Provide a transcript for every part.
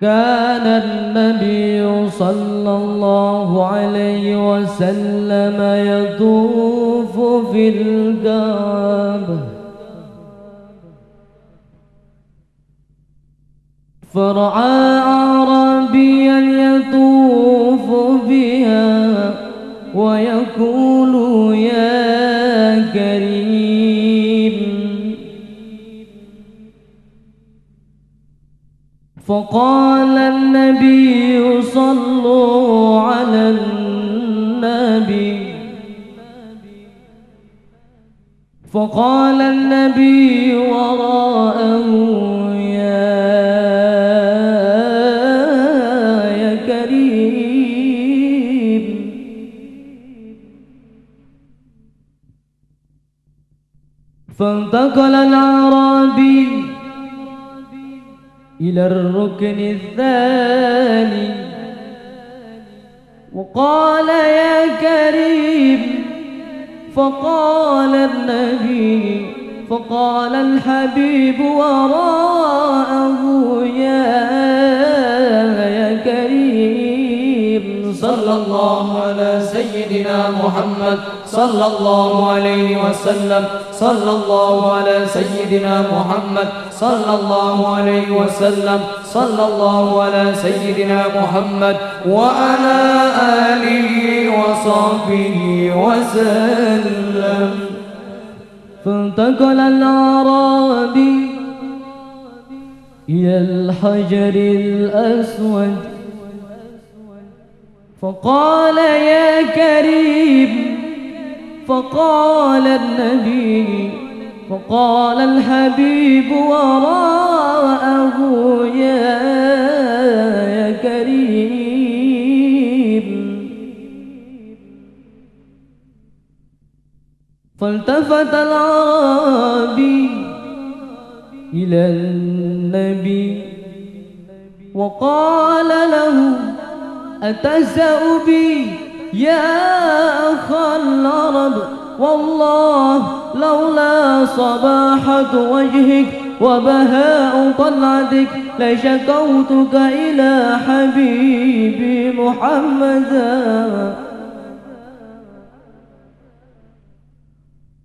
كان النبي صلى الله عليه وسلم يطوف في الكعبة فرعى أعرابيا يطوف بها ويقول يا كريم فقال النبي صلوا على النبي. فقال النبي وراءه يا يا كريم. فانتقل الأعرابي إلى الركن الثاني. وقال يا كريم فقال النبي فقال الحبيب وراءه يا يا كريم صلى الله على سيدنا محمد. صلى الله عليه وسلم. صلى الله على سيدنا محمد. صلى الله عليه وسلم. صلى الله على سيدنا محمد. وعلى آله وصحبه وسلم. فانتقل الأعرابي إلى الحجر الأسود. فقال يا كريم فقال النبي فقال الحبيب وراءه يا يا كريم. فالتفت العربي إلى النبي وقال له أتسأ بي؟ يا أخ العرب والله لولا صباحة وجهك وبهاء طلعتك لشكوتك إلى حبيبي محمدا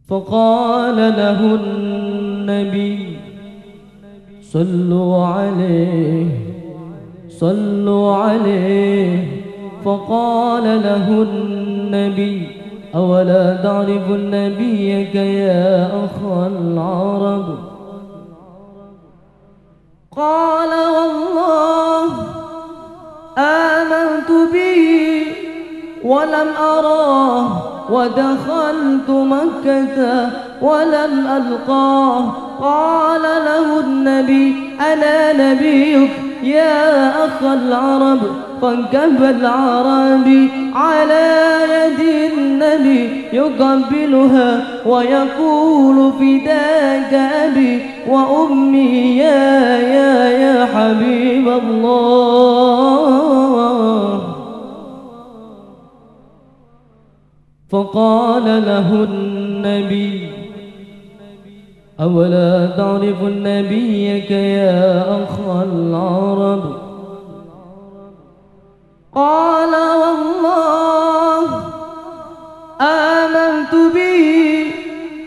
فقال له النبي صلوا عليه صلوا عليه. فقال له النبي أولا تعرف نبيك يا أخ العرب؟ قال والله آمنت به ولم أراه ودخلت مكة ولم ألقاه. قال له النبي أنا نبيك يا أخ العرب فانكب العربي على يد النبي يقبلها ويقول فداك أبي وأمي يا يا يا حبيب الله. فقال له النبي أولا تعرف نبيك يا أخ العرب؟ قال والله آمنت به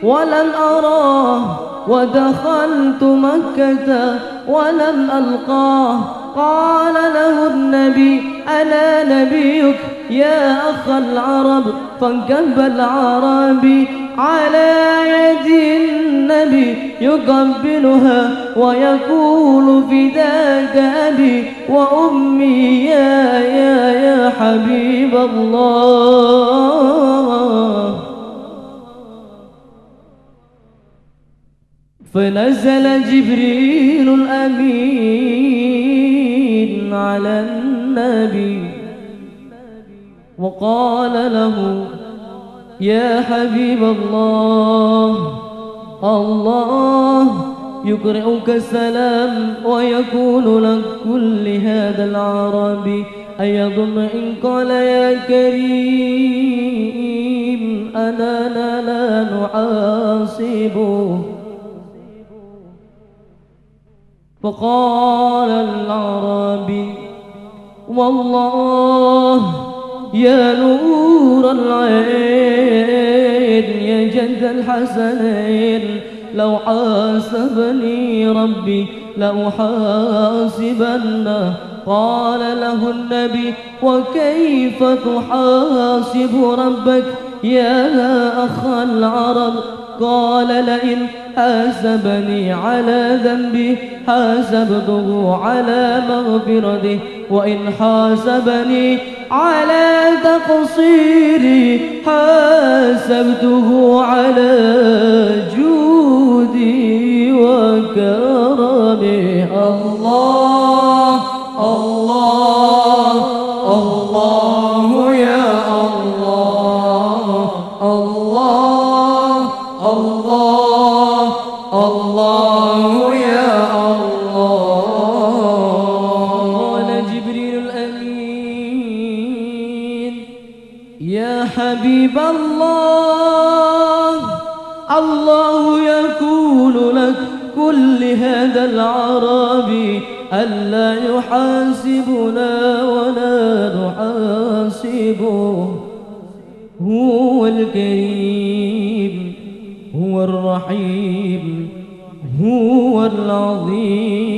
ولم أراه ودخلت مكة ولم ألقاه. قال له النبي أنا نبيك يا أخ العرب فانكب العربي. على يد النبي يقبلها ويقول فداك أبي وأمي يا يا يا حبيب الله. فنزل جبريل الأمين على النبي وقال له يا حبيب الله الله يقرئك السلام ويقول لك كل هذا العربي أيضم إن قال يا كريم أنا لا نعاصبه فقال العربي والله يا نور العين يا جد الحسنين لو حاسبني ربي لأحاسبنه قال له النبي وكيف تحاسب ربك يا أخ العرب؟ قال لئن حاسبني على ذنبي حاسبته على مغفرته وإن حاسبني على تقصيري حاسبته على جودي وكرمي الله كل هذا العربي ألا يحاسبنا ولا نحاسبه هو الكريم هو الرحيم هو العظيم.